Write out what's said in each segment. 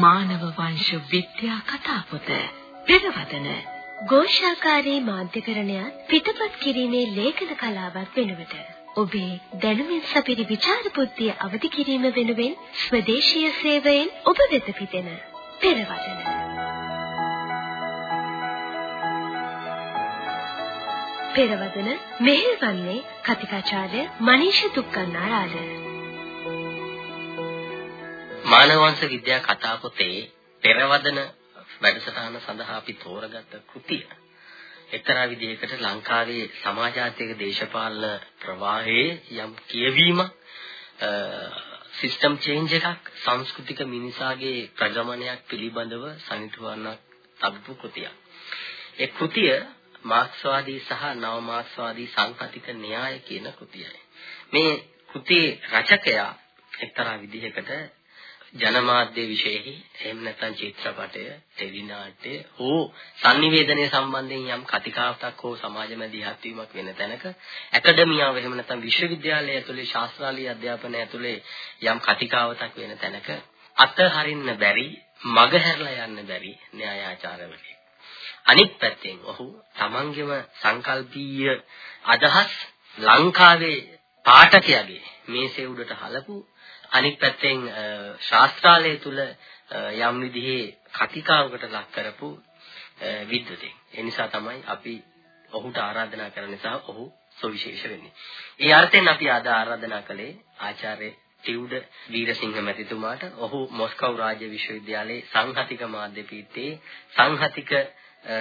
මානව වංශ විද්‍යා කතාපොත පෙරවදන ഘോഷාකාරී මාධ්‍යකරණයත් පිටපත් කිරීමේ ලේඛන කලාවක් වෙනුවට ඔබේ දැනුමින් සපිරි විචාර බුද්ධිය අවදි කිරීම වෙනුවෙන් ස්වදේශීය සේවයෙන් ඔබ වෙත පිටෙන පෙරවදන. පෙරවදන මෙහෙවන්නේ කතිකාචාර්ය මනීෂ දුක්ඛනාරාල මානවංශ විද්‍යා කතා පොතේ පෙරවදන වැඩසටහන සඳහා අපි තෝරගත්ත කෘතිය එක්තරා විදිහකට ලංකාවේ සමාජාත්මක දේශපාලන ප්‍රවාහයේ යම් කියවීමක් සිස්ටම් චේන්ජ් එකක් සංස්කෘතික මිනිසාගේ ප්‍රගමනයක් පිළිබඳව සනිටුවන්නක් තබපු කෘතියක්. ඒ කෘතිය මාක්ස්වාදී සහ නව මාක්ස්වාදී සංකතික න්‍යාය කියන කෘතියයි. මේ කෘතියේ රචකයා එක්තරා විදිහකට ජනමාධ්‍ය විශේෂෙහි එහෙම නැත්නම් චිත්‍රපටය, ටෙලිනාට්‍ය හෝ sannivedanaya සම්බන්ධයෙන් යම් කතිකාවතක් හෝ සමාජ මැදිහත් වීමක් වෙන තැනක ඇකඩමියාව එහෙම නැත්නම් විශ්වවිද්‍යාලය ඇතුලේ ශාස්ත්‍රාලීය අධ්‍යාපනය ඇතුලේ යම් කතිකාවතක් වෙන තැනක අතහරින්න බැරි, මගහැරලා යන්න බැරි න්‍යායාචාරවලදී අනිත් පැත්තෙන් ඔහු තමන්ගේම සංකල්පීය අදහස් ලංකාවේ පාඨකයාගේ මේසේ උඩට හලපු අනිත් පැත්තෙන් ශාස්ත්‍රාලය තුල යම් විදිහේ කතිකාවකට ලක් කරපු විද්වතෙක්. ඒ නිසා තමයි අපි ඔහුට ආරාධනා කරන නිසා ඔහු සවිශේෂ වෙන්නේ. ඒ අර්ථයෙන් අපි අද ආරාධනා කළේ ආචාර්ය ටිවුඩ වීරසිංහ මැතිතුමාට ඔහු මොස්කව් රාජ්‍ය විශ්වවිද්‍යාලයේ සංහතික මාධ්‍ය පීඨයේ සංහතික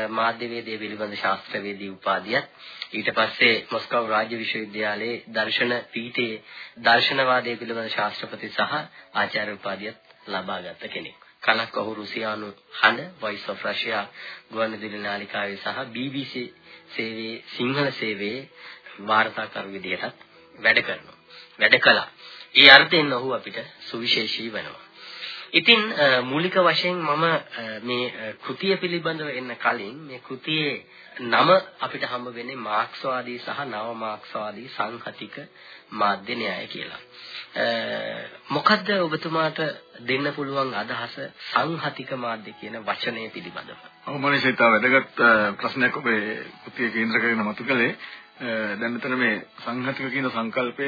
මාධ්‍යවේදය පිළිබඳ ශාස්ත්‍රවේදී උපාධියත් ඊට පස්සේ මොස්කව් රාජ්‍ය විශ්වවිද්‍යාලයේ දර්ශන පීඨයේ දර්ශනවාදය පිළිබඳ ශාස්ත්‍රපති සහ ආචාර්ය උපාධියත් ලබාගත් කෙනෙක්. කලක් ඔහු රුසියානු හඬ Voice of Russia ගුවන්විදුලි නාලිකාවේ සහ BBC සේවයේ සිංහල සේවයේ වාර්තාකරු විදිහටත් වැඩ කරනවා. වැඩ කළා. ඒ අර්ථයෙන් ඔහු අපිට සුවිශේෂී වෙනවා. ඉතින් මූලික වශයෙන් මම මේ කෘතිය පිළිබඳව එන්න කලින් මේ කෘතියේ නම අපිට හම්බ වෙන්නේ මාක්ස්වාදී සහ නව මාක්ස්වාදී සංහතික මාධ්‍ය න්‍යාය කියලා. මොකද්ද ඔබතුමාට දෙන්න පුළුවන් අදහස සංහතික මාධ්‍ය කියන වචනය පිළිබඳව? ඔව් මනසිත වැදගත් ප්‍රශ්නයක් ඔබේ කෘතිය කේන්ද්‍ර කරගෙන මතු කළේ. දැන් මෙතන මේ සංහතික කියන සංකල්පය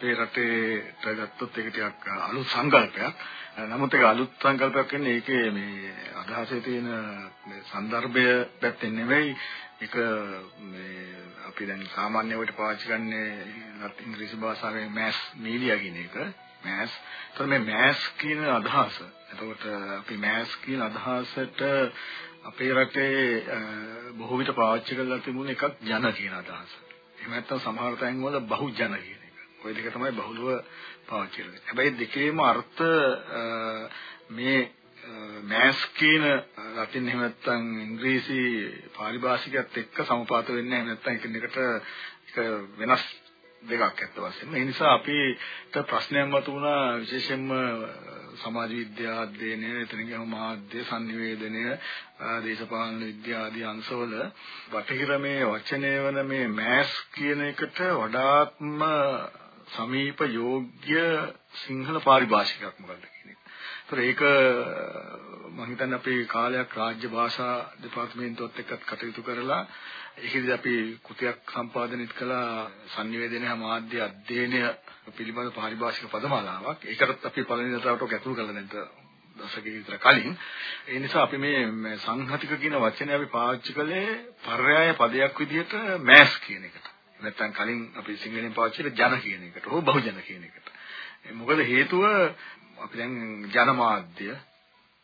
අපේ රටේට ගත්තොත් ඒක ටිකක් අලුත් සංකල්පයක්. නමුත් ඒක අලුත් සංකල්පයක් කියන්නේ ඒකේ මේ අදහසේ තියෙන මේ સંદર્ભය පැත්තෙන් නෙවෙයි ඒක මේ අපි දැන් සාමාන්‍ය වෙලට පාවිච්චි ගන්න ඉංග්‍රීසි භාෂාවේ මෑස් මීඩියා කියන එක මෑස්. ඒතර මේ මෑස් කියන අදහස. එතකොට අපි මෑස් කියන අදහසට අපේ රටේ බොහෝ විට පාවිච්චි කරලා තිබුණ එකක් ජන කියන අදහස. එහෙම නැත්නම් සමහර තැන්වල බහුජන කියන ওই දෙක තමයි බහුලව පාවිච්චි කරන්නේ. හැබැයි දෙකේම අර්ථ මේ මෑස් කියන ලතින් එහෙම නැත්නම් ඉංග්‍රීසි පාරිභාෂිකයත් එක්ක සමපාත වෙන්නේ නැහැ නැත්නම් එකිනෙකට එක වෙනස් දෙකක් ඇත්ත වශයෙන්ම. ඒ නිසා අපිට ප්‍රශ්නයක් මතුවුණා විශේෂයෙන්ම සමාජ විද්‍යා අධ්‍යයනය, එතන ගියම මාධ්‍ය sannivedanaya, දේශපාලන විද්‍යා ආදී අංශවල බටහිර මේ වචනය වන මේ මෑස් කියන එකට වඩාත්ම සමීප යෝග්‍ය සිංහල පාරිභාෂිකයක් මොකක්ද කියන එක. ඒතර ඒක මම හිතන්නේ අපි කාලයක් රාජ්‍ය භාෂා දෙපාර්තමේන්තුවත් එක්කත් කටයුතු කරලා ඒකෙදි අපි කෘතියක් සම්පාදනය කළා sannivedana මාධ්‍ය අධ්‍යයනය පිළිබඳ පාරිභාෂික පදමාලාවක්. ඒකටත් අපි පළවෙනි දතාවට ඔක ඇතුළු කරලා නැද්ද? දශකයක විතර කලින් ඒ නිසා අපි මේ සංහතික කියන වචනේ අපි පාවිච්චි කළේ පර්යාය පදයක් විදිහට මෑස් කියන එකට. නැත්තම් කලින් අපි සිංහලෙන් පාවිච්චි කරේ ජන කියන එකට හෝ බහුජන කියන එකට. මොකද හේතුව අපි දැන් ජනමාධ්‍ය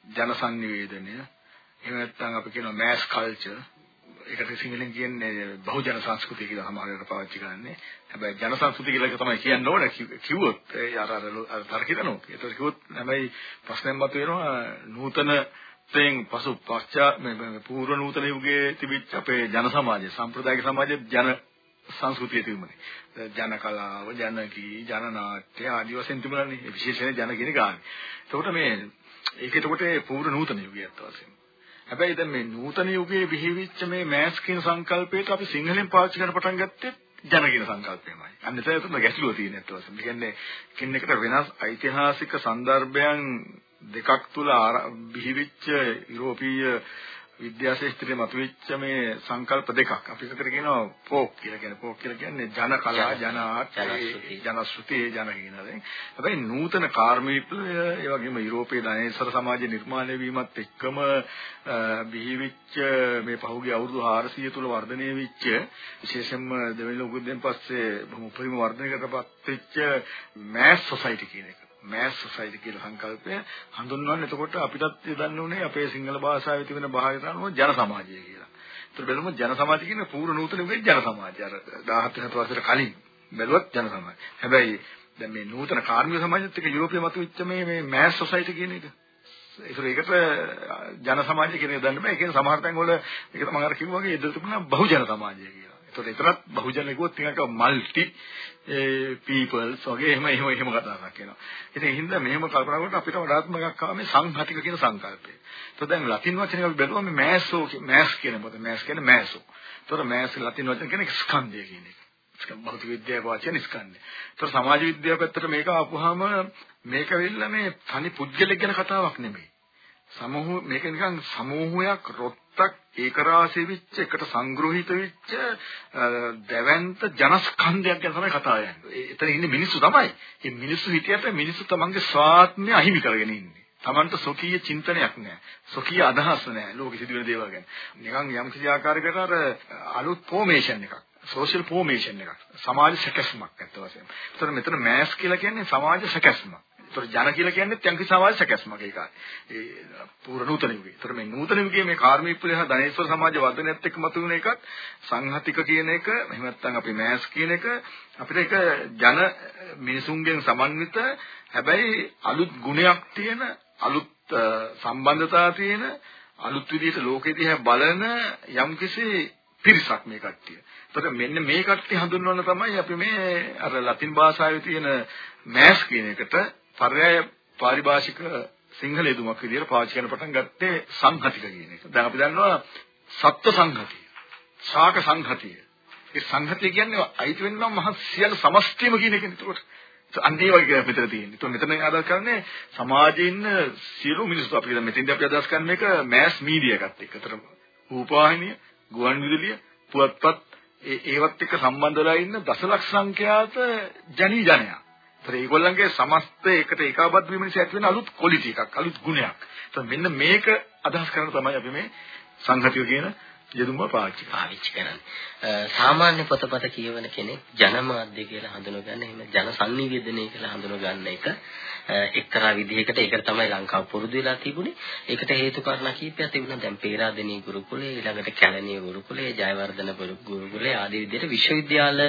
ජනසන්නිවේදනය එහෙම නැත්නම් අපි කියනවා මෑස් කල්චර් ඒකට සිංහලෙන් කියන්නේ බහුජන සංස්කෘතිය කියලා සමහර වෙලාවට පාවිච්චි කරන්නේ. හැබැයි ජන සංස්කෘතිය කියලා එක තමයි කියන්න ඕන කිව්වොත් ඒ අර අර තර්කිතනෝ. ඒතර කිව්වොත් හැබැයි ප්‍රශ්නයක් මතුවෙනවා නූතන තෙන් පසු පශ්චාත් මේ පූර්ව නූතන යුගයේ තිබිච්ච අපේ ජන සමාජය සම්ප්‍රදායික සමාජයේ ජන සංස්කෘතිය තිබුණේ. ජන කලාව, ජන ගී, ජන නාට්‍ය ආදී වශයෙන් තිබුණානේ. විශේෂයෙන් ජන කියන ගාන. එතකොට මේ ඒක එතකොට පූර්ව නූතන යුගයත් වශයෙන්. හැබැයි දැන් මේ නූතන යුගයේ බිහිවිච්ච මේ මෑස් කියන සංකල්පයට අපි සිංහලෙන් පාවිච්චි කරන්න පටන් ගත්තේ ජන කියන සංකල්පයමයි. අන්න ඒක තමයි ගැටලුව තියෙන්නේ අත් වශයෙන්. කියන්නේ කින්නෙකට වෙනස් ඓතිහාසික સંદર્ભයන් දෙකක් තුල බිහිවිච්ච යුරෝපීය විද්‍යා ශාස්ත්‍රයේ මතුවෙච්ච මේ සංකල්ප දෙකක්. අපි එකට කියනවා ෆෝක් කියලා කියන්නේ. ෆෝක් කියලා කියන්නේ ජන කලා ජන ආර්ට් ජන ශ්‍රුති ජන කියනනේ හැබැයි නූතන කාර්මිකය ඒ වගේම යුරෝපයේ ධනේශ්වර සමාජය නිර්මාණය වීමත් එක්කම බිහිවිච්ච මේ පහුගිය අවුරුදු 400 තුල වර්ධනය වෙච්ච විශේෂයෙන්ම දෙවෙනි ලෝක යුද්ධයෙන් පස්සේ උපරිම වර්ධනයකටපත් වෙච්ච මෑස් සොසයිටි කියන එක මෑස් සොසයිටි කියලා සංකල්පය හඳුන්වන්නේ එතකොට අපිටත් දන්න උනේ අපේ සිංහල භාෂාවේ තිබෙන භාවිත අනුව ජන සමාජය කියලා. ඒතර බැලුම ජන සමාජය කියන්නේ පූර්ව නූතන යුගයේ ජන සමාජය. අර 17 වසර කලින් බැලුවත් ජන සමාජය. හැබැයි දැන් මේ නූතන කාර්මික සමාජයත් එක්ක යුරෝපයේ මතුවෙච්ච මේ මේ මෑස් සොසයිටි කියන එක ඒතර ඒකට ජන සමාජය කියන එක දන්න බෑ. ඒ කියන්නේ සමහර තැන්වල ඒක තමයි අර කිව්වා වගේ ඉදිරියට තිබුණා බහුජන සමාජය කියලා. ඒතකොට එතරම් බහුජන කිව්වොත් ටිකක් මල්ටි peoples වගේ එහෙම එහෙම එහෙම කතාවක් කියනවා. ඉතින් ඒ හින්දා මෙහෙම කල්පනා කරනකොට අපිට වඩාත්මකක් ආවා මේ සංහතික කියන සංකල්පය. ඒතකොට දැන් ලතින් වචනේ අපි බැලුවා මේ මෑසෝ මෑස් කියන පොත මෑස් කියන්නේ මෑසෝ. ඒතකොට මෑස් ලතින් වචන කියන්නේ ස්කන්ධය කියන එක. භෞතික විද්‍යාව වචන ස්කන්ධය. ඒතකොට සමාජ විද්‍යාව පැත්තට මේක ආපුවාම මේක වෙන්න මේ තනි පුද්ගලෙක් ගැන කතාවක් නෙමෙයි. සමූහ මේක නිකන් සමූහයක් රොත්තක් ඒකරාශී වෙච්ච එකට සංග්‍රහිත වෙච්ච දැවැන්ත ජනස්කන්ධයක් ගැන තමයි කතාව යන්නේ. එතන ඉන්නේ මිනිස්සු තමයි. මේ මිනිස්සු හිටියට මිනිස්සු තමන්ගේ ස්වාත්මය අහිමි කරගෙන ඉන්නේ. තමන්ට සොකීය චින්තනයක් නැහැ. සොකීය අදහස් නැහැ. ලෝකෙ සිදුවෙන දේවල් ගැන. නිකන් යම් කිසි ආකාරයකට අර අලුත් ෆෝමේෂන් එකක්. සෝෂල් ෆෝමේෂන් එකක්. සමාජ සැකැස්මක් ඇත්ත වශයෙන්ම. ඒතර මෙතන මෑස් කියලා කියන්නේ සමාජ සැකැස්මක්. ඒතර ජන කියලා කියන්නේ යම්කි සමාජ සැකැස්මක් ඒකයි. ඒ පූර්ව නූතන යුගයේ. ඒතර මේ නූතන යුගයේ මේ කාර්මික විප්ලවය හා ධනේශ්වර සමාජ වර්ධනයත් එක්ක මතුවෙන එකත් සංහතික කියන එක එහෙම නැත්නම් අපි මෑස් කියන එක අපිට ඒක ජන මිනිසුන්ගෙන් සමන්විත හැබැයි අලුත් ගුණයක් තියෙන අලුත් සම්බන්ධතා තියෙන අලුත් විදිහට ලෝකෙ දිහා බලන යම්කිසි පිරිසක් මේ කට්ටිය. ඒතකොට මෙන්න මේ කට්ටිය හඳුන්වන්න තමයි අපි මේ අර ලතින් භාෂාවේ තියෙන මෑස් කියන එකට පර්යාය පාරිභාෂික සිංහල යෙදුමක් විදිහට පාවිච්චි කරන පටන් ගත්තේ සංහතික කියන එක. දැන් අපි දන්නවා සත්ත්ව සංහතිය, ශාක සංහතිය. ඒ සංහතිය කියන්නේ අයිති වෙන්නම් මහ සියලු සමස්තයම කියන එක නේද? අන්නේ වගේ මෙතන තියෙන්නේ. ඒත් මෙතන අදහස් කරන්නේ සමාජයේ ඉන්න සියලු මිනිස්සු අපි දැන් මෙතෙන්දී අපි අදහස් කරන්නේ මේක මෑස් මීඩියා එකත් එක්ක. ඒතර රූපවාහිනිය, ගුවන් විදුලිය, පුවත්පත් ඒ ඒවත් එක්ක සම්බන්ධ වෙලා ඉන්න දසලක්ෂ සංඛ්‍යාත ජනී ජනයා. ඒතර ඒගොල්ලන්ගේ සමස්ත එකට ඒකාබද්ධ වීම නිසා ඇති වෙන අලුත් ක්වොලිටි එකක් අලුත් ගුණයක්. ඒතර මෙන්න මේක අදහස් කරන තමයි අපි මේ සංහතිය කියන යෙදුම පාවිච්චි පාවිච්චි කරන්නේ. සාමාන්‍ය පොතපත කියවන කෙනෙක් ජනමාධ්‍ය කියලා හඳුනගන්න එහෙම ජන සංනිවේදනය කියලා හඳුනගන්න එක එක්තරා විදිහකට ඒකට තමයි ලංකාව පුරුදු වෙලා තිබුණේ. ඒකට හේතු කාරණා කීපයක් තිබුණා. දැන් පේරාදෙණිය ගුරුකුලේ, ඊළඟට කැලණිය ගුරුකුලේ, ජයවර්ධන ගුරුකුලේ ආදී විදිහට විශ්වවිද්‍යාල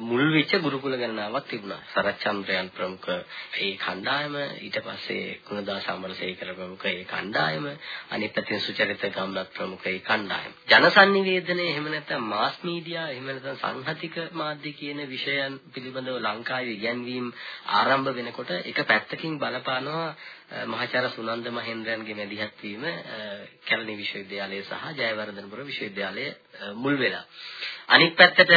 මුල් වෙච්ච ගුරුකුල ගණනාවක් තිබුණා. සරච්චන්ද්‍රයන් ප්‍රමුඛ ඒ කණ්ඩායම, ඊට පස්සේ ගුණදාස අමරසේකර ප්‍රමුඛ ඒ කණ්ඩායම, අනිත් පැත්තෙන් සුචරිත ගම්ලත් ප්‍රමුඛ ඒ කණ්ඩායම. ජනසන්නිවේදනයේ එහෙම නැත්නම් මාස් මීඩියා එහෙම නැත්නම් සංහතික මාධ්‍ය කියන විෂයන් පිළිබඳව ලංකාවේ ඉගැන්වීම් ආරම්භ වෙනකොට එක පැත්තකින් බලපානවා මහාචාර්ය සුනන්ද මහෙන්ද්‍රයන්ගේ මැදිහත් වීම කැලණි විශ්වවිද්‍යාලය සහ ජයවර්ධනපුර විශ්වවිද්‍යාලය මුල් වෙලා. අනික් පැත්තට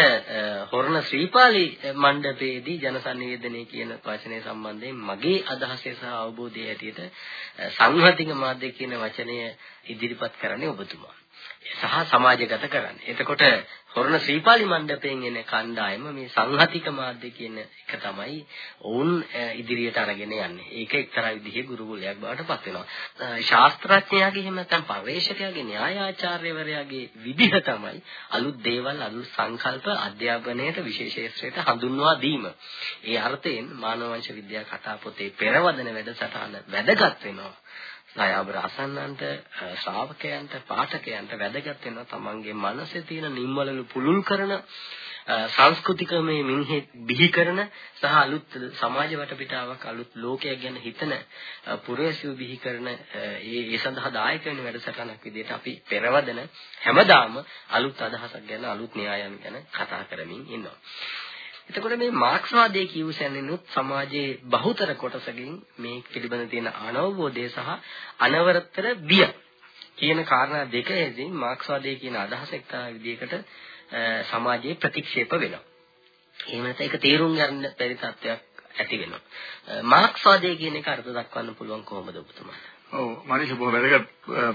හොරණ ශ්‍රීපාලි මණ්ඩපයේදී ජනසන්නිවේදනය කියන වචනය සම්බන්ධයෙන් මගේ අදහසේ සහ අවබෝධය හැටියට සංහතික මාධ්‍ය කියන වචනය ඉදිරිපත් කරන්නේ ඔබතුමා. සහ සමාජගත කරන්නේ. එතකොට හොරණ ශ්‍රීපාලි මණ්ඩපයෙන් එන කණ්ඩායම මේ සංහතික මාධ්‍ය කියන එක තමයි ඔවුන් ඉදිරියට අරගෙන යන්නේ. ඒක එක්තරා විදිහේ ගුරුකුලයක් බවට පත් වෙනවා. ශාස්ත්‍රඥයාගේ එහෙම නැත්නම් පර්යේෂකයාගේ න්‍යායාචාර්යවරයාගේ විදිහ තමයි අලුත් දේවල් අලුත් සංකල්ප අධ්‍යාපනයට විශේෂ හඳුන්වා දීම. ඒ අර්ථයෙන් මානව වංශ විද්‍යා කතා පොතේ පෙරවදන වැඩසටහන වැදගත් වෙනවා. ඡායාවර අසන්නන්ට ශ්‍රාවකයන්ට පාඨකයන්ට වැදගත් වෙනවා තමන්ගේ මනසේ තියෙන නිම්වලලු පුලුල් කරන සංස්කෘතිකමය මිනිහෙ බිහි කරන සහ අලුත් සමාජ වටපිටාවක් අලුත් ලෝකයක් ගැන හිතන පුරවැසියෝ බිහි කරන ඒ ඒ සඳහා දායක වෙන වැඩසටහනක් විදිහට අපි පෙරවදන හැමදාම අලුත් අදහසක් ගැන අලුත් න්‍යායන් ගැන කතා කරමින් ඉන්නවා. එතකොට මේ මාක්ස්වාදයේ කියවසෙන්නුත් සමාජයේ බහුතර කොටසකින් මේ පිළිබඳ තියෙන අනවබෝධය සහ අනවරතර බිය කියන කාරණා දෙකෙන් මාක්ස්වාදයේ කියන අදහස එක්තරා විදිහකට සමාජයේ ප්‍රතික්ෂේප වෙනවා. එහෙම නැත්නම් ඒක තේරුම් ගන්න බැරි තත්ත්වයක් ඇති වෙනවා. මාක්ස්වාදය කියන එක අර්ථ දක්වන්න පුළුවන් කොහොමද ඔබතුමාට? ඔව් මනිෂ බොහොම වැදගත්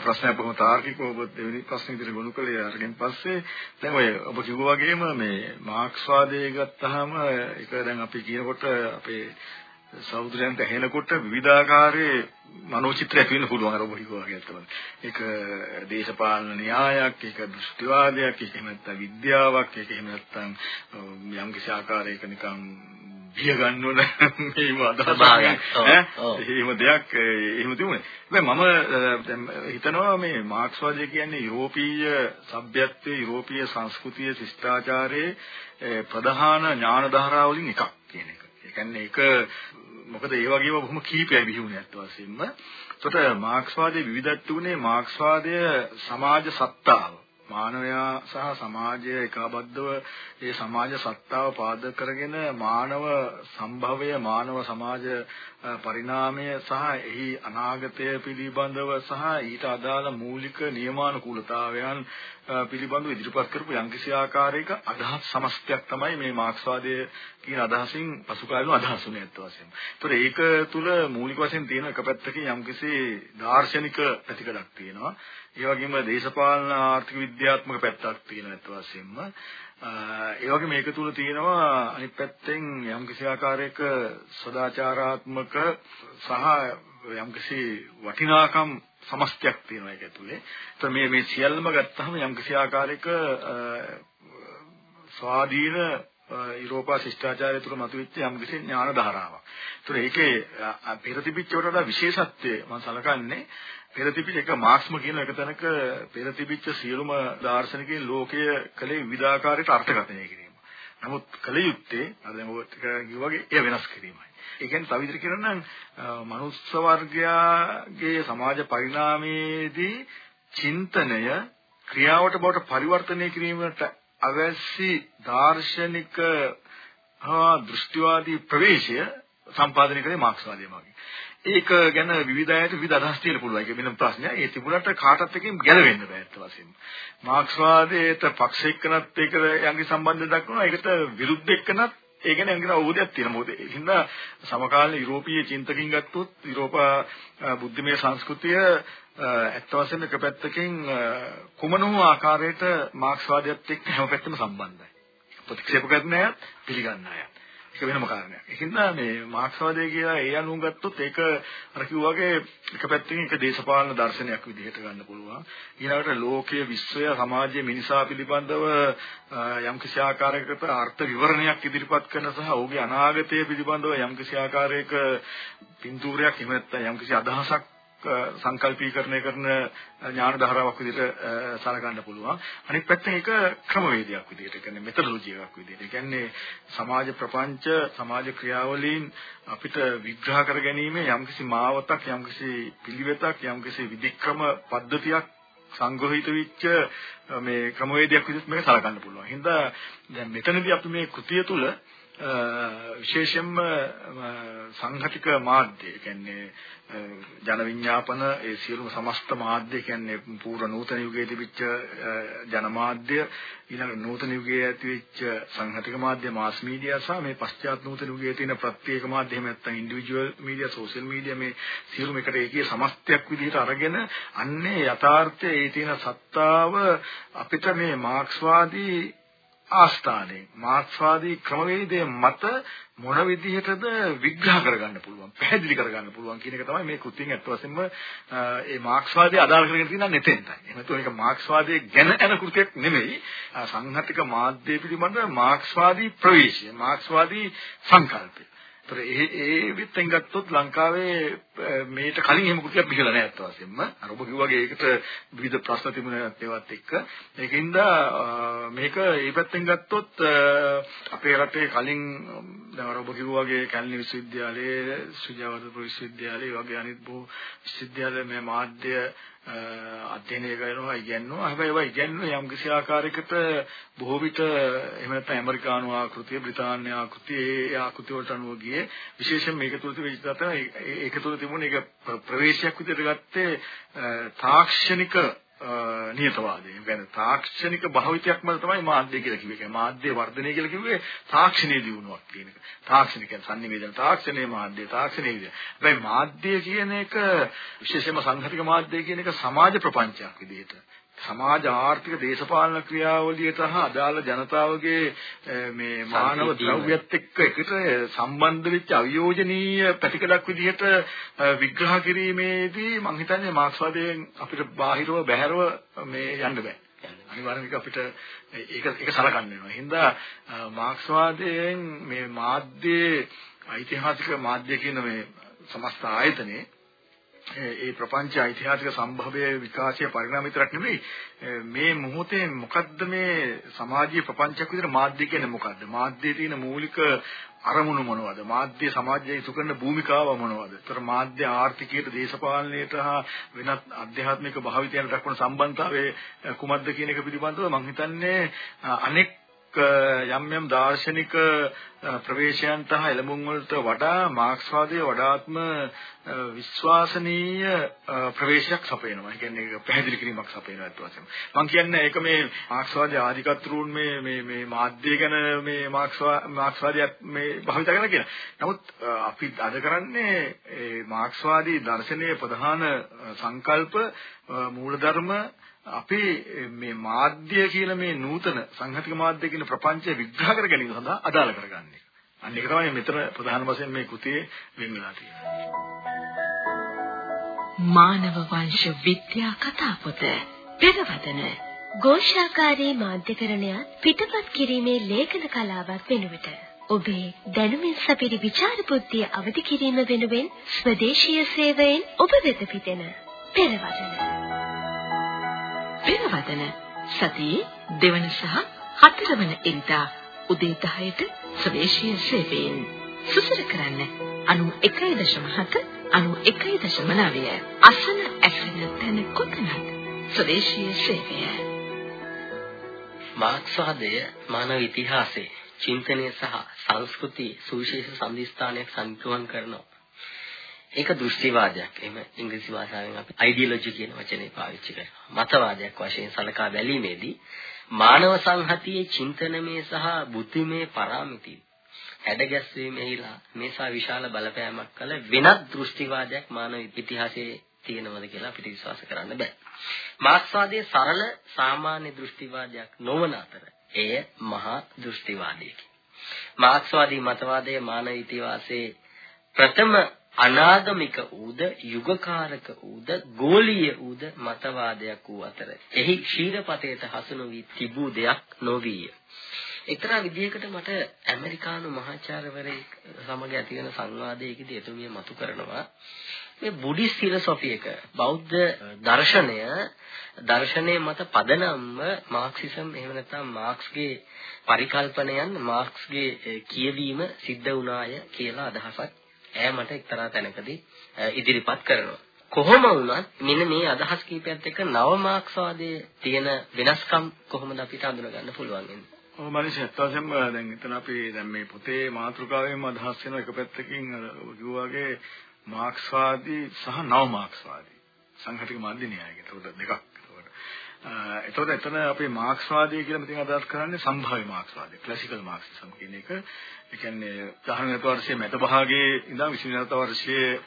ප්‍රශ්නයක් බොහොම තාර්කිකව ඔබ දෙවෙනි ප්‍රශ්නේ විදිහට ගොනු කළේ අරගෙන පස්සේ දැන් ඔය ඔබ කිව්වා වගේම මේ මාක්ස්වාදය ගත්තාම ඒක දැන් අපි කියනකොට අපේ සහෝදරයන්ට ඇහෙනකොට විවිධාකාරයේ මනෝචිත්‍රයක් වෙන්න පුළුවන් අර ඔබ කිව්වා වගේ තමයි. ඒක දේශපාලන න්‍යායක්, ඒක දෘෂ්ටිවාදයක්, ඒක එහෙම නැත්නම් විද්‍යාවක්, ඒක එහෙම නැත්නම් යම් කිසි ආකාරයක නිකන් බිය ගන්නවන මේව අදහසක් එහෙම දෙයක් එහෙම තිබුණේ. හැබැයි මම හිතනවා මේ මාක්ස්වාදය කියන්නේ යුරෝපීය සભ્યත්වයේ යුරෝපීය සංස්කෘතිය ශිෂ්ටාචාරයේ ප්‍රධාන ඥාන ධාරා වලින් එකක් කියන එක. ඒ කියන්නේ ඒක මොකද ඒ වගේම බොහොම කීපයයි බිහිුනේ අත් වශයෙන්ම. එතකොට මාක්ස්වාදයේ විවිධත්වුනේ මාක්ස්වාදය සමාජ සත්තාව මානවයා සහ සමාජය එකබද්ධව ඒ සමාජ සත්තාව පාදක කරගෙන මානව සම්භවය මානව සමාජ පරිණාමය සහ එහි අනාගතය පිළිබඳව සහ ඊට අදාළ මූලික නියමානුකූලතාවයන් පිළිබඳව ඉදිරිපත් කරපු යම්කිසි ආකාරයක අදහස් සමස්තයක් තමයි මේ මාක්ස්වාදය කියන අදහසින් පසුකාලීන අදහස් උනේ අත් වශයෙන්ම. ඒතර ඒක තුල මූලික වශයෙන් තියෙන එක පැත්තකින් යම්කිසි දාර්ශනික පැතිකඩක් තියෙනවා. ඒ වගේම දේශපාලන ආර්ථික විද්‍යාත්මක පැත්තක් තියෙනවා අත් වශයෙන්ම. ඒ වගේ මේක තුල තියෙනවා අනිත් පැත්තෙන් යම්කිසි ආකාරයක සදාචාරාත්මක සහ යම්කිසි වටිනාකම් සමස්තයක් තියෙනවා ඒක ඇතුලේ. ඒත් මේ මේ සියල්ලම ගත්තාම යම්කිසි ආකාරයක ස්වාධීන යුරෝපා ශිෂ්ටාචාරය තුළ මතුවෙච්ච යම්කිසි ඥාන ධාරාවක්. ඒතර ඒකේ පෙර තිබිච්ච වඩා විශේෂත්වය මම සලකන්නේ පෙර තිබිච්ච එක මාක්ස්ම කියන එක තැනක පෙර තිබිච්ච සියලුම දාර්ශනිකයන් ලෝකයේ කලේ විවිධාකාරයට අර්ථකථනය කිරීම. නමුත් කල යුත්තේ අර දැන් ඔය කිව්වාගේ එය වෙනස් කිරීමයි. ඒ කියන්නේ තව විදිහට කියනවා නම් මනුස්ස වර්ගයාගේ සමාජ පරිණාමයේදී චින්තනය ක්‍රියාවට බවට පරිවර්තනය කිරීමට අවැසි දාර්ශනික හා දෘෂ්ටිවාදී ප්‍රවේශය සම්පාදනය කරේ මාක්ස්වාදය මගින්. ඒක ගැන විවිධ අයට විවිධ අදහස් තියෙන්න පුළුවන්. ඒක වෙනම ප්‍රශ්නයක්. ඒ තිබුණාට කාටත් එකකින් ගැලවෙන්න බෑ අත් වශයෙන්ම. මාක්ස්වාදයට පක්ෂ එක්කනත් ඒක යම්කි සම්බන්ධයක් දක්වනවා. ඒකට විරුද්ධ එක්කනත් ඒ ගැන යම්කින අවබෝධයක් තියෙනවා. මොකද ඒ හින්දා සමකාලීන යුරෝපීය චින්තකින් ගත්තොත් යුරෝපා බුද්ධිමය සංස්කෘතිය ඇත්ත වශයෙන්ම එක පැත්තකින් කුමන වූ ආකාරයට මාක්ස්වාදයත් එක්ක හැම පැත්තම සම්බන්ධයි. ප්‍රතික්ෂේප කරන අය පිළිගන්න අය. ඒක වෙනම කාරණයක්. ඒකින්ද මේ මාක්ස්වාදය කියලා ඒ අනුව ගත්තොත් ඒක අර කිව්වාගේ එක පැත්තකින් එක දේශපාලන දර්ශනයක් විදිහට ගන්න පුළුවන්. ඊළඟට ලෝකීය විශ්වය සමාජයේ මිනිසා පිළිබඳව යම්කිසි ආකාරයකට අර්ථ විවරණයක් ඉදිරිපත් කරන සහ ඔහුගේ අනාගතය පිළිබඳව යම්කිසි ආකාරයක පින්තූරයක් එහෙම නැත්නම් යම්කිසි අදහසක් සංකල්පීකරණය කරන ඥාන ධාරාවක් විදිහට සලකන්න පුළුවන්. අනිත් පැත්තෙන් ඒක ක්‍රමවේදයක් විදිහට, කියන්නේ මෙතඩොලොජි එකක් විදිහට. ඒ කියන්නේ සමාජ ප්‍රපංච, සමාජ ක්‍රියාවලීන් අපිට විග්‍රහ කර ගැනීම යම්කිසි මාවතක්, යම්කිසි පිළිවෙතක්, යම්කිසි විධික්‍රම පද්ධතියක් සංග්‍රහිත වෙච්ච මේ ක්‍රමවේදයක් විදිහට මේක සලකන්න පුළුවන්. හින්දා දැන් මෙතනදී අපි මේ කෘතිය තුල විශේෂයෙන්ම සංඝටික මාධ්‍ය කියන්නේ ජන විඥාපන ඒ සියලුම සමස්ත මාධ්‍ය කියන්නේ පූර්ව නූතන යුගයේ තිබිච්ච ජනමාධ්‍ය ඊළඟ නූතන යුගයේ ඇතිවෙච්ච සංඝටික මාධ්‍ය මාස් මීඩියා සහ මේ පශ්චාත් නූතන යුගයේ තියෙන ප්‍රත්‍යේක මාධ්‍ය එහෙම නැත්නම් ඉන්ඩිවිජුවල් මීඩියා සෝෂල් මීඩියා මේ සියලුම එකට ඒකේ සමස්තයක් විදිහට අරගෙන අන්නේ යථාර්ථයේ ඒ තියෙන සත්‍තාව අපිට මේ මාක්ස්වාදී ආස්ථානයේ මාක්ස්වාදී ක්‍රමවේදයේ මත මොන විදිහටද විග්‍රහ කරගන්න පුළුවන් පැහැදිලි කරගන්න පුළුවන් කියන එක තමයි මේ කෘතියෙන් අත් වශයෙන්ම ඒ මාක්ස්වාදී අදාළ කරගෙන තියෙන නෙතෙන්ටයි. එහෙම නැත්නම් මේක මාක්ස්වාදයේ ගැන යන කෘතියක් නෙමෙයි. සංහතික මාධ්‍ය පිළිබඳ මාක්ස්වාදී ප්‍රවේශය, මාක්ස්වාදී සංකල්පය. ඒතර ඒ ඒ විත්තෙන් ගත්තොත් ලංකාවේ මේට කලින් එහෙම කුටියක් පිළිලා නැහැ අත් වශයෙන්ම. අර ඔබ කිව්වාගේ ඒකට විවිධ ප්‍රශ්න තිබුණාත් ඒවත් එක්ක. ඒකින්ද මේක ඒ පැත්තෙන් ගත්තොත් අපේ රටේ කලින් දැන් අර ඔබ කිව්වාගේ කැලණි විශ්වවිද්‍යාලයේ සුජාවර්ධන විශ්වවිද්‍යාලයේ වගේ අනිත් බොහෝ විශ්වවිද්‍යාල මේ මාධ්‍ය අධ්‍යයනය කරනවා ඉගෙනනවා හැබැයි ඒවා ඉගෙනන යම් කිසි ආකාරයකට බොහෝ විට එහෙම නැත්නම් ඇමරිකානු ආකෘතිය බ්‍රිතාන්‍ය ආකෘතිය ඒ ආකෘති වලට අනුව ගියේ විශේෂයෙන් මේක තුල තිබෙච්ච ඒක තුල තිබුණේ ඒක ප්‍රවේශයක් විදිහට ගත්තේ තාක්ෂණික නියතවාදී. ඒ කියන්නේ තාක්ෂණික භාවිතයක්ම තමයි මාධ්‍ය කියලා කිව්වේ. ඒ මාධ්‍ය වර්ධනය කියලා කිව්වේ තාක්ෂණීය දියුණුවක් කියන එක. තාක්ෂණික සංනිවේදන තාක්ෂණයේ මාධ්‍ය තාක්ෂණයේ විදිය. හැබැයි මාධ්‍ය කියන එක විශේෂයෙන්ම සංඝටික මාධ්‍ය කියන එක සමාජ ප්‍රපංචයක් විදිහට සමාජ ආර්ථික දේශපාලන ක්‍රියාවලියට හා අදාළ ජනතාවගේ මේ මානව ද්‍රව්‍යත් එක්ක එකට සම්බන්ධ වෙච්ච අවියෝජනීය පැතිකඩක් විදිහට විග්‍රහ කිරීමේදී මම හිතන්නේ මාක්ස්වාදයෙන් අපිට බාහිරව බැහැරව මේ යන්න බෑ. අනිවාර්යයෙන් ඒක අපිට ඒක ඒක සලකන්න වෙනවා. හින්දා මාක්ස්වාදයෙන් මේ මාධ්‍යයේ ඓතිහාසික මාධ්‍ය කියන මේ සමස්ත ආයතනයේ ඒ ප්‍රපංච ඓතිහාසික සම්භවයේ විකාශය පරිණාමය විතරක් නෙමෙයි. මේ මොහොතේ මොකද්ද මේ සමාජීය ප්‍රපංචයක් විදිහට මාධ්‍ය කියන්නේ මොකද්ද? මාධ්‍යයේ තියෙන මූලික අරමුණු මොනවද? මාධ්‍ය සමාජයේ ඉටු කරන භූමිකාව මොනවද? ඒතර මාධ්‍ය ආර්ථිකයට දේශපාලනයට හා වෙනත් අධ්‍යාත්මික භාවිතයන් දක්වන සම්බන්ධතාවය කුමක්ද කියන එක පිළිබඳව මම හිතන්නේ අනෙක් යම් යම් දාර්ශනික ප්‍රවේශයන්ට හා එළඹුම් වලට වඩා මාක්ස්වාදයේ වඩාත්ම විශ්වාසනීය ප්‍රවේශයක් සපයනවා. ඒ කියන්නේ ඒක පැහැදිලි කිරීමක් සපයනවා අත් වශයෙන්. මම කියන්නේ ඒක මේ මාක්ස්වාදී ආධිකත්වරුන් මේ මේ මේ මාධ්‍ය ගැන මේ මාක්ස්වා මාක්ස්වාදියක් මේ භාවිත කරන කියන. නමුත් අපි අද කරන්නේ මාක්ස්වාදී දර්ශනයේ ප්‍රධාන සංකල්ප මූලධර්ම අපි eh, මේ මාධ්‍ය කියලා මේ නූතන සංහතික මාධ්‍ය කියන ප්‍රපංචය විග්‍රහ කර ගැනීම සඳහා අදාළ කරගන්නේ. අන්න ඒක තමයි මෙතන ප්‍රධාන වශයෙන් මේ කෘතියේ වෙන් වෙලා තියෙන්නේ. මානව වංශ විද්‍යා කතාපොත පෙරවදන ഘോഷාකාරී මාධ්‍යකරණයත් පිටපත් කිරීමේ ලේඛන කලාවක් වෙනුවට ඔබේ දැනුමින් සපිරි විචාර බුද්ධිය අවදි කිරීම වෙනුවෙන් ස්වදේශීය සේවයෙන් ඔබ වෙත පිටෙන පෙරවදන පෙරවදන සතියේ දෙවන සහ හතරවන ඉරිදා උදේ 10ට ස්වදේශීය සේවයෙන් සුසර කරන්න 91.7 91.9 අසන ඇසෙන තැන කොතනද ස්වදේශීය සේවය. මාක්ස්වාදය මානව ඉතිහාසයේ චින්තනය සහ සංස්කෘති සුවිශේෂ සම්දිස්ථානයක් සම්පූර්ණ කරනවා. ඒක දෘෂ්ටිවාදයක්. එහෙම ඉංග්‍රීසි භාෂාවෙන් අපි අයිඩියොලොජි කියන වචනේ පාවිච්චි කරනවා. මතවාදයක් වශයෙන් සලකා බැලීමේදී මානව සංහතියේ චින්තනමය සහ බුද්ධිමය පරාමිති හැඩගැස්වීමෙහිලා මේසා විශාල බලපෑමක් කළ වෙනත් දෘෂ්ටිවාදයක් මානව ඉතිහාසයේ තියෙනවද කියලා අපිට විශ්වාස කරන්න බෑ. මාක්ස්වාදයේ සරල සාමාන්‍ය දෘෂ්ටිවාදයක් නොවන අතර එය මහා දෘෂ්ටිවාදයකි. මාක්ස්වාදී මතවාදයේ මානව ඉතිහාසයේ ප්‍රථම අනාගමික ඌද යුගකාරක ඌද ගෝලීය ඌද මතවාදයක් වූ අතර එහි ශීරපතයට හසු නොවි තිබූ දෙයක් නොවිය. එක්තරා විදිහකට මට ඇමරිකානු මහාචාර්යවරයෙක් සමග ඇති වෙන සංවාදයකදී එතුමිය මතු කරනවා මේ බුද්දිස් ෆිලොසොෆි එක බෞද්ධ දර්ශනය දර්ශනයේ මත පදනම්ව මාක්සිසම් එහෙම නැත්නම් මාක්ස්ගේ පරිකල්පනයන් මාක්ස්ගේ කියවීම සිද්ධ වුණාය කියලා අදහසක් ඈ මට එක්තරා තැනකදී ඉදිරිපත් කරනවා. කොහොම වුණත් මෙන්න මේ අදහස් කීපයත් එක්ක නව මාක්ස්වාදයේ තියෙන වෙනස්කම් කොහොමද අපිට අඳුනගන්න පුළුවන් වෙන්නේ? ඔව් මනිෂ ඇත්තටම දැන් එතන අපි දැන් මේ පොතේ මාතෘකාවෙන්ම අදහස් වෙන එක පැත්තකින් කිව්වාගේ මාක්ස්වාදී සහ නව මාක්ස්වාදී සංඝටික මාධ්‍ය න්‍යායක. ඒකට දෙකක්. එතකොට එතන අපේ මාක්ස්වාදය කියලා මෙතන අදහස් කරන්නේ සම්භාව්‍ය මාක්ස්වාදය, ක්ලාසිකල් මාක්සිසම් කියන එක. ඒ කියන්නේ 19 වර්ෂයේ මැද භාගයේ ඉඳන් 29 වර්ෂයේ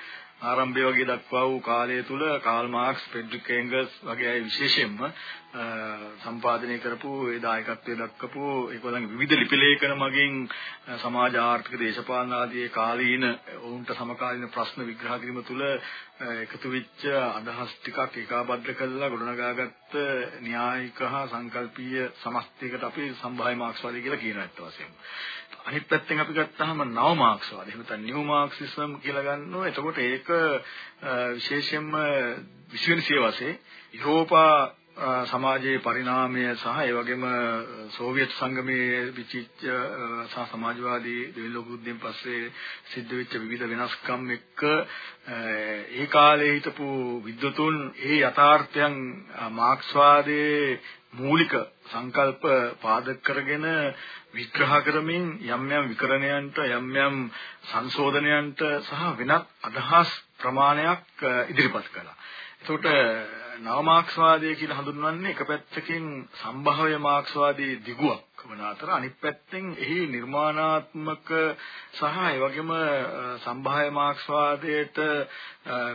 ආරම්භය වගේ දක්වා වූ කාලය තුල කාල් මාක්ස්, ෆ්‍රෙඩරික් එන්ගල්ස් වගේ අය විශේෂයෙන්ම සම්පාදනය කරපු ඒ දායකත්වයේ දක්වපු ඒගොල්ලන්ගේ විවිධ ලිපි ලේඛන මගින් සමාජ ආර්ථික දේශපාලන ආදී කාලීන වුන්ට සමකාලීන ප්‍රශ්න විග්‍රහ කිරීම තුළ එකතු වෙච්ච අදහස් ටිකක් ඒකාබද්ධ කරලා ගොඩනගාගත්ත න්‍යායික හා සංකල්පීය සමස්තයකට අපි සම්භාව්‍ය මාක්ස්වාදී කියලා කියන ඇත්ත වශයෙන්ම. අනිත් පැත්තෙන් අපි ගත්තාම නව මාක්ස්වාදී එහෙම නැත්නම් නිව් මාක්සිසම් කියලා ගන්නවා. එතකොට ඒක විශේෂයෙන්ම 20 වෙනි සියවසේ යුරෝපා සමාජයේ පරිණාමය සහ ඒ වගේම සෝවියට් සංගමයේ විචිච්ච සහ සමාජවාදී දෙවන ලෝක යුද්ධයෙන් පස්සේ සිද්ධ වෙච්ච විවිධ වෙනස්කම් එක්ක ඒ කාලේ හිටපු විද්වතුන් ඒ යථාර්ථයන් මාක්ස්වාදයේ මූලික සංකල්ප පාදක කරගෙන විග්‍රහ කරමින් යම් යම් විකරණයන්ට යම් යම් සංශෝධනයන්ට සහ වෙනත් අදහස් ප්‍රමාණයක් ඉදිරිපත් කළා. එතකොට නව මාක්ස්වාදය කියලා හඳුන්වන්නේ එක පැත්තකින් සම්භාව්‍ය මාක්ස්වාදී දිගුවක් වන අතර අනිත් පැත්තෙන් එහි නිර්මාණාත්මක සහ ඒ වගේම සම්භාව්‍ය මාක්ස්වාදයට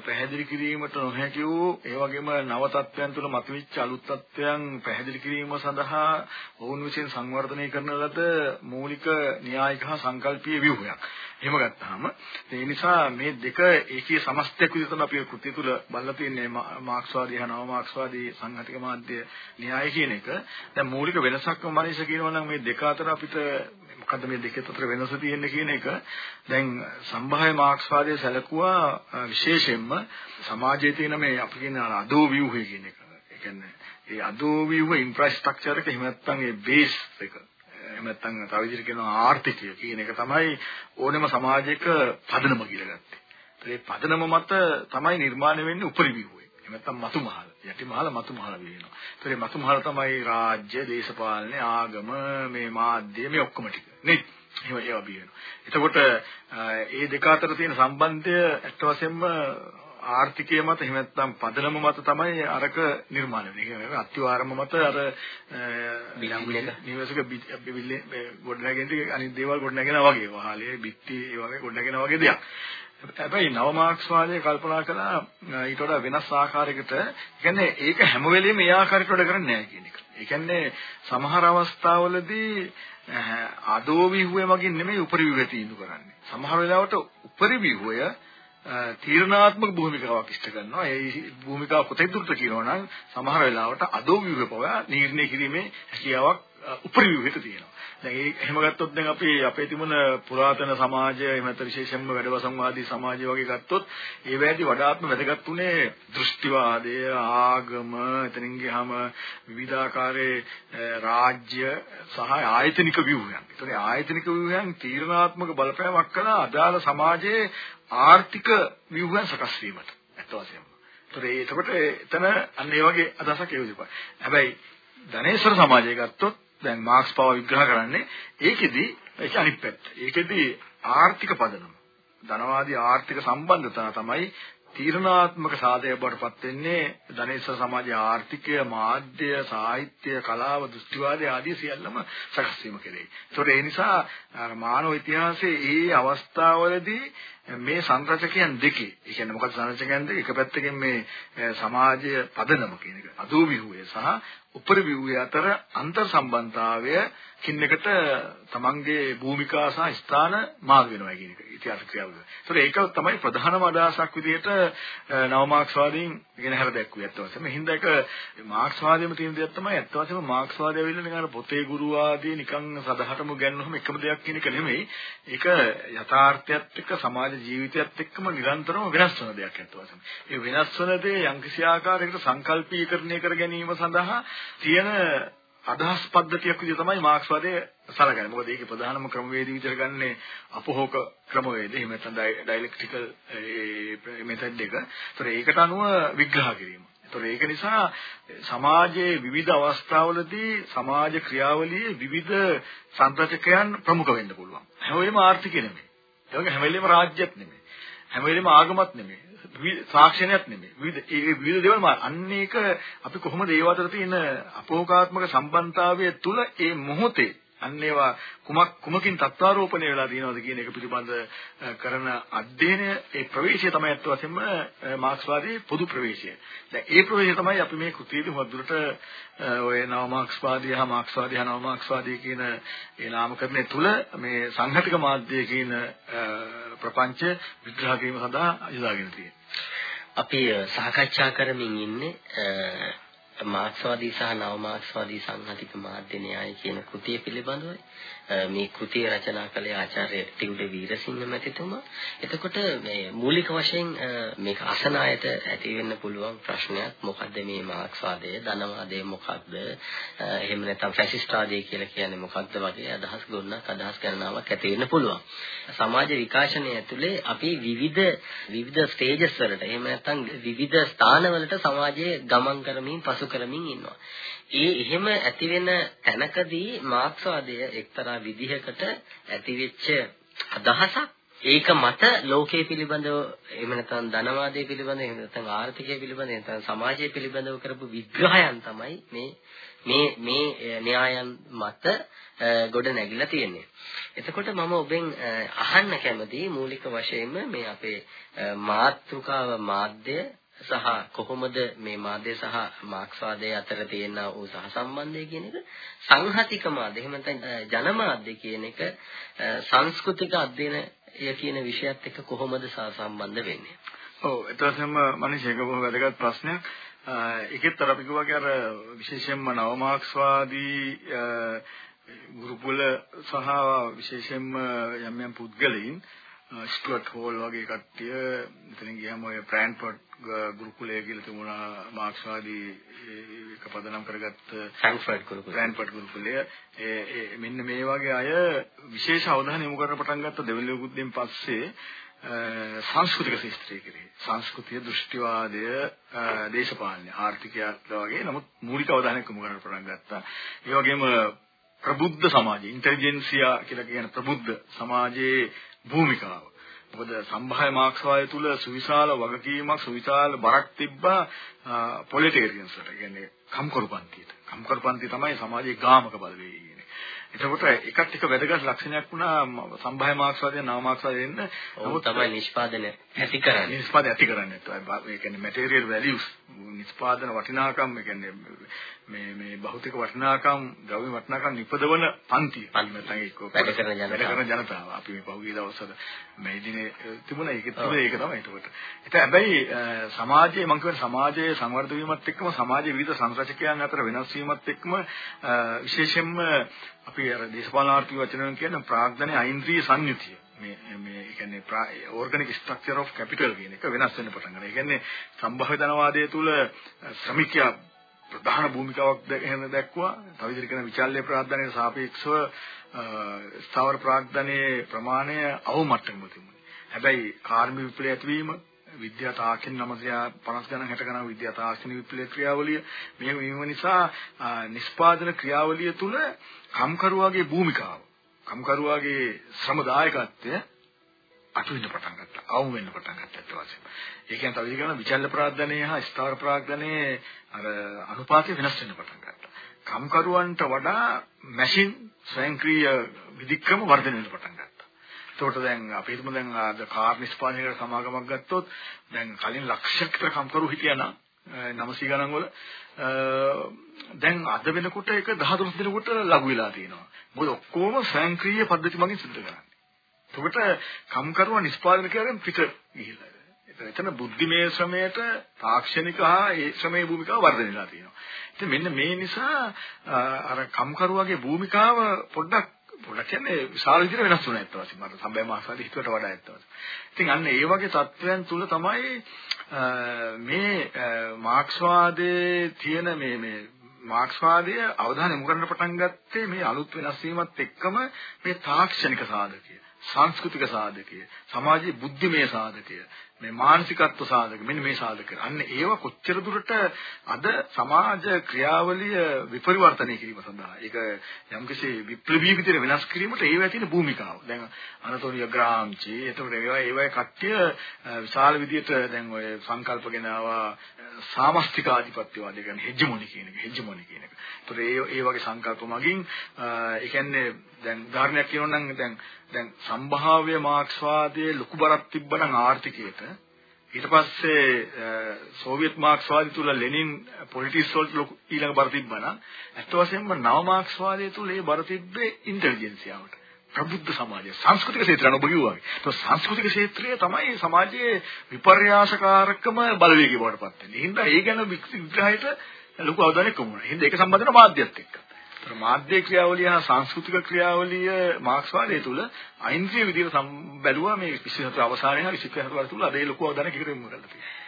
පැහැදිලි කිරීමට නොහැකි වූ ඒ වගේම නව තත්ත්වයන් තුළ මතුවෙච්ච අලුත් තත්ත්වයන් පැහැදිලි කිරීම සඳහා ඔවුන් විසින් සංවර්ධනය කරන ලද මූලික න්‍යායික හා සංකල්පීය ව්‍යුහයක්. එහෙම ගත්තාම ඒ නිසා මේ දෙක ඒකී සමස්තයක් විදිහට තමයි අපි කෘතිය තුල බලලා තියෙන්නේ මාක්ස්වාදී හා නව මාක්ස්වාදී සංහතික මාධ්‍ය න්‍යාය කියන එක. දැන් මූලික වෙනසක් මනස කියනවා නම් මේ දෙක අතර අපිට මොකද්ද මේ දෙක අතර වෙනස තියෙන්නේ කියන එක දැන් සම්භාව්‍ය මාක්ස්වාදයේ සැලකුවා විශේෂයෙන්ම සමාජයේ තියෙන මේ අපි කියන අදෝ ව්‍යුහය කියන එක. ඒ කියන්නේ ඒ අදෝ ව්‍යුහ ඉන්ෆ්‍රාස්ට්‍රක්චර් එක එහෙම නැත්නම් ඒ බේස් එක එහෙම නැත්නම් තව විදිහට කියනවා ආර්ථිකය කියන එක තමයි ඕනෑම සමාජයක පදනම කියලා ගත්තේ. ඒ පදනම මත තමයි නිර්මාණය වෙන්නේ උපරිවිහුවේ. එහෙම නැත්නම් මතු මහල. යටි මහල මතු මහල වෙනවා. ඒතරේ මතු මහල තමයි රාජ්‍ය, දේශපාලන, ආගම, මේ මාධ්‍ය මේ ඔක්කොම ටික. නේ? එහෙම ඒවා බියනවා. එතකොට මේ දෙක අතර තියෙන සම්බන්ධය ඇත්ත වශයෙන්ම ආර්ථිකය මත එහෙම නැත්නම් පදනම මත තමයි අරක නිර්මාණය වෙන්නේ. ඒක අත්‍යවාරම මත අර නිවසක ගොඩනැගෙන අනිත් දේවල් ගොඩනැගෙනා වගේ. වහලේ බිත්ති ඒ වගේ ගොඩනැගෙනා වගේ දෙයක්. හැබැයි නව මාක්ස්වාදයේ කල්පනා කළා ඊට වඩා වෙනස් ආකාරයකට කියන්නේ ඒක හැම වෙලෙම ඒ ආකාරයට වැඩ කරන්නේ නැහැ කියන එක. ඒ කියන්නේ සමහර අවස්ථාවලදී අදෝවිහුවේ මගින් නෙමෙයි උපරිවිහුවේ තීන්දුව කරන්නේ. සමහර වෙලාවට උපරිවිහුවය තීරණාත්මක භූමිකාවක් ඉෂ්ට කරනවා. ඒ භූමිකාව කොතෙක් දුරට කියනවා නම් සමහර වෙලාවට අදෝ විවපව නිර්ණය කිරීමේ හැකියාවක් උපරිමයට තියෙනවා. දැන් ඒ එහෙම ගත්තොත් දැන් අපි අපේ තිබුණ පුරාතන සමාජය එහෙම නැත්නම් විශේෂයෙන්ම වැඩවසම්වාදී සමාජය වගේ ගත්තොත් ඒ වැදී වඩාත්ම වැදගත් උනේ දෘෂ්ටිවාදය ආගම එතනින් ගියාම විවිධාකාරයේ රාජ්‍ය සහ ආයතනික ව්‍යුහයන්. ඒතකොට ආයතනික ව්‍යුහයන් තීරණාත්මක බලපෑමක් කළ අදාළ සමාජයේ ආර්ථික ව්‍යුහයන් සකස් වීමට ඇත්ත වශයෙන්ම. ඒතකොට එතකොට එතන අන්න ඒ වගේ අදහසක් එවුවා. හැබැයි ධනේශ්වර සමාජය ගත්තොත් දැන් මාක්ස් පව විග්‍රහ කරන්නේ ඒකෙදි ඒක අනිත් පැත්ත. ඒකෙදි ආර්ථික පදනම. ධනවාදී ආර්ථික සම්බන්ධතාව තමයි තීරණාත්මක සාධකයක් බවට පත් වෙන්නේ ධනේශ්වර සමාජයේ ආර්ථිකය, මාධ්‍ය, සාහිත්‍ය, කලාව, දෘෂ්ටිවාදය ආදී සියල්ලම සකස් වීම කෙරෙහි. ඒතකොට ඒ නිසා මානව ඉතිහාසයේ මේ අවස්ථාවවලදී මේ සංරචකයන් දෙකේ ඒ කියන්නේ මොකද සංරචකයන් දෙක එක පැත්තකින් මේ සමාජය පදනම කියන එක අදෝවිහුවේ සහ උපරිවිහුවේ අතර අන්තර් සම්බන්ධතාවය කින්නකට තමන්ගේ භූමිකා සහ ස්ථාන මාර්ග වෙනවා කියන එක ඉතිහාස ක්‍රියාවල. ඒතර ඒක තමයි ප්‍රධානම අදහසක් විදිහට නව මාක්ස්වාදීන් ඉගෙන හැර දැක්ුවේ ඇත්ත වශයෙන්ම. හින්ද ඒක මාක්ස්වාදයේම තියෙන දෙයක් තමයි ඇත්ත වශයෙන්ම මාක්ස්වාදය ඇවිල්ලා නිකන් පොතේ ගුරු ආදී නිකන් සදහටම ගන්නවම එකම දෙයක් කියන එක නෙමෙයි. ඒක යථාර්ථයත් එක්ක සමාජ ජීවිතයත් එක්කම නිරන්තරව වෙනස් වෙන දෙයක් ඇත්ත වශයෙන්ම. ඒ වෙනස් වෙන දේ යම්කිසි ආකාරයකට සංකල්පීකරණය කර ගැනීම සඳහා තියෙන අදහස් පද්ධතියක් විදිහට තමයි මාක්ස්වාදය සලකන්නේ. මොකද ඒකේ ප්‍රධානම ක්‍රමවේදය විදිහට ගන්නේ අපහෝක ක්‍රමවේදය. එහෙම නැත්නම් ඩයලෙක්ටිකල් මෙතඩ් එක. ඒතර ඒකට අනුව විග්‍රහ කිරීම. ඒතර ඒක නිසා සමාජයේ විවිධ අවස්ථාවලදී සමාජ ක්‍රියාවලියේ විවිධ සංරචකයන් ප්‍රමුඛ වෙන්න පුළුවන්. හැම වෙලෙම ආර්ථිකය නෙමෙයි. ඒ වගේ හැම වෙලෙම රාජ්‍යයක් නෙමෙයි. හැම වෙලෙම ආගමක් නෙමෙයි. සාක්ෂණයක් නෙමෙයි. විවිධ ඒ විවිධ දේවල් අන්න ඒක අපි කොහොමද ඒව අතර තියෙන අපෝකාත්මක සම්බන්ධතාවය තුල ඒ මොහොතේ අන්න ඒවා කුමක් කුමකින් තත්වාරෝපණය වෙලා තියෙනවද කියන එක පිළිබඳ කරන අධ්‍යයනය ඒ ප්‍රවේශය තමයි අත් වශයෙන්ම මාක්ස්වාදී පොදු ප්‍රවේශය. දැන් ඒ ප්‍රවේශය තමයි අපි මේ කෘතියේදී හොඳට ඔය නව මාක්ස්වාදී හා මාක්ස්වාදී හා නව මාක්ස්වාදී කියන ඒ නාමකරණය තුල මේ සංඝටික මාධ්‍ය කියන ප්‍රපංච විග්‍රහ කිරීම සඳහා යොදාගෙන තියෙනවා. අපි සාකච්ඡා කරමින් ඉන්නේ මාක්ස්වාදී සහ නව මාක්ස්වාදී සංහතික මාධ්‍ය න්‍යාය කියන කෘතිය පිළිබඳවයි. මේ කෘතිය රචනා කළේ ආචාර්ය ටිවුඩේ වීරසිංහ මැතිතුමා. එතකොට මේ මූලික වශයෙන් මේක අසන අයට ඇති වෙන්න පුළුවන් ප්‍රශ්නයක් මොකද්ද මේ මාක්ස්වාදය, ධනවාදය මොකක්ද? එහෙම නැත්නම් ෆැසිස්ට්වාදය කියලා කියන්නේ මොකක්ද වගේ අදහස් ගොන්නක් අදහස් ගණනාවක් ඇති වෙන්න පුළුවන්. සමාජ විකාශනය ඇතුලේ අපි විවිධ විවිධ ස්ටේජස් වලට එහෙම නැත්නම් විවිධ ස්ථානවලට සමාජයේ ගමන් කරමින් පසු කරමින් ඉන්නවා. ඒ එහෙම ඇති වෙන තැනකදී මාක්ස්වාදය එක්තරා විදිහකට ඇතිවෙච්ච අදහසක් ඒක මත ලෝකයේ පිළිබඳව එහෙම නැත්නම් ධනවාදයේ පිළිබඳව එහෙම නැත්නම් ආර්ථිකය පිළිබඳව එහෙම නැත්නම් සමාජය පිළිබඳව කරපු විග්‍රහයන් තමයි මේ මේ මේ න්‍යායන් මත ගොඩ නැගිලා තියෙන්නේ. එතකොට මම ඔබෙන් අහන්න කැමති මූලික වශයෙන්ම මේ අපේ මාතෘකාව මාධ්‍ය සහ කොහොමද මේ මාධ්‍ය සහ මාක්ස්වාදය අතර තියෙන වූ සහසම්බන්ධය කියන එක සංහතික මාධ්‍ය එහෙම නැත්නම් ජනමාධ්‍ය කියන එක සංස්කෘතික අධ්‍යයනය කියන විෂයත් එක්ක කොහොමද සහසම්බන්ධ වෙන්නේ? ඔව් එතකොටම මනිෂ ඒක බොහොම වැදගත් ප්‍රශ්නයක්. ඒකෙත් අර අපි කිව්වාගේ අර විශේෂයෙන්ම නවමාක්ස්වාදී ගුරුකුල සහ විශේෂයෙන්ම යම් යම් පුද්ගලයින් ස්ටුවර්ට් හෝල් වගේ කට්ටිය එතනින් ගියාම ඔය ප්‍රෑන්ෆර්ඩ් ගුරුකුලය කියලා තිබුණා මාක්ස්වාදී එක පදනම් කරගත්ත ෆ්‍රැන්ක්ෆර්ට් ගුරුකුලය. ෆ්‍රැන්ක්ෆර්ට් ගුරුකුලය. ඒ මෙන්න මේ වගේ අය විශේෂ අවධානය යොමු කරන්න පටන් ගත්ත දෙවන යුද්ධයෙන් පස්සේ සංස්කෘතික ශාස්ත්‍රය කෙරෙහි. සංස්කෘතිය දෘෂ්ටිවාදය දේශපාලනය ආර්ථිකය වගේ නමුත් මූලික අවධානයක් යොමු කරන්න පටන් ගත්තා. ඒ වගේම ප්‍රබුද්ධ සමාජය ඉන්ටෙලිජෙන්සියා කියලා කියන ප්‍රබුද්ධ සමාජයේ භූමිකාව මොකද සම්භාය මාක්ස්වාදය තුල සුවිශාල වගකීමක් සුවිශාල බරක් තිබ්බා පොලිටිකරියන්ස්ට කියන්නේ කම්කරුපන්තියට කම්කරුපන්තිය තමයි සමාජයේ ගාමක බලවේගය එතකොට එකත් එක වැදගත් ලක්ෂණයක් වුණා සම්භාය මාක්ස්වාදයෙන් නව මාක්ස්වාදයෙන්. නමුත් තමයි නිෂ්පාදනය ඇති කරන්නේ. නිෂ්පාදනය ඇති කරන්නේ. ඒ කියන්නේ material values නිෂ්පාදන වටිනාකම් ඒ කියන්නේ මේ මේ භෞතික වටිනාකම් ද්‍රව්‍ය වටිනාකම් නිපදවන පන්ති. නැත්නම් ඒක වැඩ කරන ජනතාව. වැඩ කරන ජනතාව. අපි මේ පහුගිය දවස්වල මේ දිනේ තිබුණා ඒක තිබුණේ ඒක තමයි ඒකට. ඒක හැබැයි සමාජයේ මම කියන්නේ සමාජයේ සංවර්ධ වීමත් එක්කම සමාජයේ විවිධ සංරචකයන් අතර වෙනස් වීමත් එක්කම විශේෂයෙන්ම අපි අර දේශපාලන ආර්ථික වචනෙන් කියන ප්‍රාග්ධනයේ ඓන්ද්‍රිය සංයුතිය මේ මේ කියන්නේ ඕර්ගනික් ස්ට්‍රක්චර් ඔෆ් කැපිටල් කියන එක වෙනස් වෙන්න පටන් ගන්නවා. ඒ කියන්නේ සම්භාව්‍ය ධනවාදයේ තුල ශ්‍රමිකයා ප්‍රධාන භූමිකාවක් දැක්වුවා. තව විදිහට කියන විචල්්‍ය ප්‍රාග්ධනයට සාපේක්ෂව ස්ථාවර ප්‍රාග්ධනයේ ප්‍රමාණය අවමට්ටමක තිබුණා. හැබැයි කාර්මික විප්ලවය ඇතිවීම විද්‍යා තාක්ෂණ 950 ගණන් 60 ගණන් විද්‍යා තාක්ෂණ විප්ලවීය ක්‍රියාවලිය මේ වීම නිසා නිෂ්පාදන ක්‍රියාවලිය තුල කම්කරුවාගේ භූමිකාව කම්කරුවාගේ ශ්‍රමදායකත්වය අතු වෙන්න පටන් ගත්තා. අවු වෙන්න පටන් ගත්තා ඒත් වශයෙන්. ඒ කියන්නේ තව කියන විචල්්‍ය ප්‍රාග්ධනයේ හා ස්ථාවර ප්‍රාග්ධනයේ අර අනුපාතය වෙනස් වෙන්න පටන් ගත්තා. කම්කරුවන්ට වඩා මැෂින් ස්වයංක්‍රීය විධික්‍රම වර්ධනය වෙන්න පටන් ගත්තා. එතකොට දැන් අපි හිතමු දැන් අද කාර් නිෂ්පාදනයකට සමාගමක් ගත්තොත් දැන් කලින් ලක්ෂයක් විතර කම්කරු හිටියානම් 900 ගණන් වල දැන් අද වෙනකොට ඒක 10 දිනකට ලඝු වෙලා තියෙනවා. මොකද ඔක්කොම ස්වයංක්‍රීය පද්ධති මගින් සිදු කරන්නේ. එතකොට කම්කරුවා නිෂ්පාදනය කරගෙන පිට ගිහිල්ලා. එතන බුද්ධිමය ශ්‍රමයට තාක්ෂණික හා ඒ ශ්‍රමයේ භූමිකාව වර්ධනය වෙලා තියෙනවා. ඉතින් මෙන්න මේ නිසා අර කම්කරුවාගේ භූමිකාව පොඩ්ඩක් පොඩක් කියන්නේ විශාල විදිහට වෙනස් වුණා ඇත්ත වශයෙන්ම මට සම්බය මාසාදී හිතුවට වඩා ඇත්ත වශයෙන්ම. ඉතින් අන්න ඒ වගේ තත්ත්වයන් තුල තමයි මේ මාක්ස්වාදයේ තියෙන මේ මේ මාක්ස්වාදය අවධානය යොමු කරන්න පටන් ගත්තේ මේ අලුත් වෙනස් වීමත් එක්කම මේ තාක්ෂණික සාධකය, සංස්කෘතික සාධකය, සමාජයේ බුද්ධිමය සාධකය, මේ මානසිකත්ව සාධක මෙන්න මේ සාධක. අන්න ඒව කොච්චර දුරට අද සමාජ ක්‍රියාවලිය විපරිවර්තනය කිරීම සඳහා ඒක යම්කිසි විප්ලවීය විදිහට වෙනස් කිරීමට ඒව ඇතින භූමිකාව. දැන් අනතෝනිය ග්‍රාම්චි එතකොට ඒවා ඒවයි කට්ටිය විශාල විදිහට දැන් ඔය සංකල්පගෙන ආවා සාමස්තික ආධිපත්‍යවාදය කියන්නේ හෙජ්මොනි කියන එක හෙජ්මොනි කියන එක. ඒතර ඒ ඒ වගේ සංකල්ප මගින් ඒ කියන්නේ දැන් උදාහරණයක් කියනවා නම් දැන් දැන් සම්භාව්‍ය මාක්ස්වාදයේ ලොකු බරක් තිබ්බනම් ආර්ථිකයට ඊට පස්සේ සෝවියට් මාක්ස්වාදය තුල ලෙනින් පොලිටික්ස් වලට ලොකු ඊළඟ බර තිබ්බනම් ඇත්ත වශයෙන්ම නව මාක්ස්වාදය තුල ඒ බර තිබ්බේ ඉන්ටෙලිජන්සියාවට. ප්‍රබුද්ධ සමාජය සංස්කෘතික ක්ෂේත්‍රය ඔබ කිව්වා වගේ. તો සංස්කෘතික ක්ෂේත්‍රය තමයි සමාජයේ විපර්යාසකාරකම බලවේගය බවට පත් වෙන්නේ. ඒ හින්දා ඒ ගැන විග්‍රහයට ලොකු අවධානයක් යොමු වෙනවා. හින්දා ඒක සම්බන්ධන මාධ්‍යත් එක්ක. මාධ්‍ය ක්‍රියාවලිය හා සංස්කෘතික ක්‍රියාවලිය මාක්ස්වාදයේ තුල අයින්ද්‍රිය විදිහට බැලුවා මේ 24 අවසානයේ හා 24 වර තුල අද ඒ ලොකු අවධානයක් එකතු වෙමු කරලා තියෙනවා.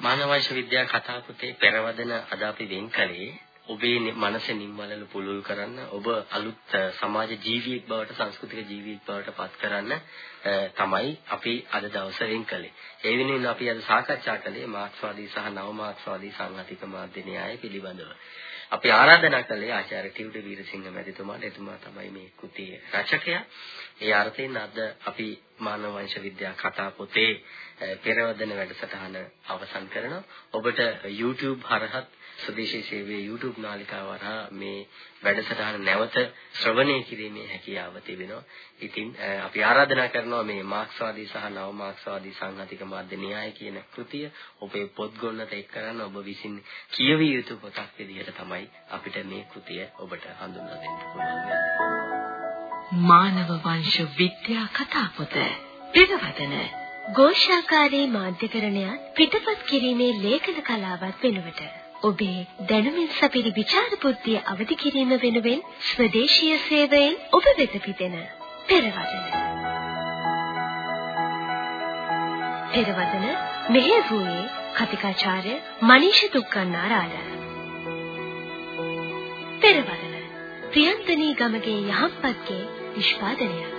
මානවයිශ විද්‍යා කතා පොතේ පෙරවදන අද අපි වෙන් කළේ ඔබේ මනස නිම්වලල පුළුල් කරන්න ඔබ අලුත් සමාජ ජීවියෙක් බවට සංස්කෘතික ජීවියෙක් බවට පත් කරන්න තමයි අපි අද දවසේ වෙන් කළේ. ඒ වෙනුවෙන් අපි අද සාකච්ඡා කළේ මාක්ස්වාදී සහ නව මාක්ස්වාදී සංහතික මාධ්‍ය න්‍යාය පිළිබඳව. අපි ආරාධනා කළේ ආචාර්ය ටිවුඩ වීරසිංහ මැතිතුමාට. එතුමා තමයි මේ කෘතියේ රචකයා. ඒ අර්ථයෙන් අද අපි මානව වංශ විද්‍යා කතා පොතේ පෙරවදන වැඩසටහන අවසන් කරනවා. ඔබට YouTube හරහත් ස්වදේශී සේවයේ YouTube නාලිකාව හරහා මේ වැඩසටහන නැවත ශ්‍රවණය කිරීමේ හැකියාව තිබෙනවා. ඉතින් අපි ආරාධනා කරනවා මේ මාක්ස්වාදී සහ නව මාක්ස්වාදී සංහතික මාධ්‍ය න්‍යාය කියන කෘතිය ඔබේ පොත් ගොන්නට එක් කරන්න ඔබ විසින් කියවිය යුතු පොතක් විදිහට තමයි අපිට මේ කෘතිය ඔබට හඳුන්වා දෙන්න පුළුවන්. මානව වංශ විද්‍යා කතා පොත පෙරවදන ഘോഷාකාරී මාධ්‍යකරණයත් පිටපත් කිරීමේ ලේඛන කලාවත් වෙනුවට ඔබේ දැනුමින් සපිරි ਵਿਚාර බුද්ධිය අවදි කිරීම වෙනුවෙන් ස්වදේශීය සේවයෙන් ඔබ වෙත පිටෙන පෙරවදන. පෙරවදන මෙහෙවුවේ කතිකාචාර්ය මනීෂ දුක්ඛනාරාල. පෙරවදන ප්‍රියන්තනී ගමගේ යහපත්ගේ නිෂ්පාදනයක්.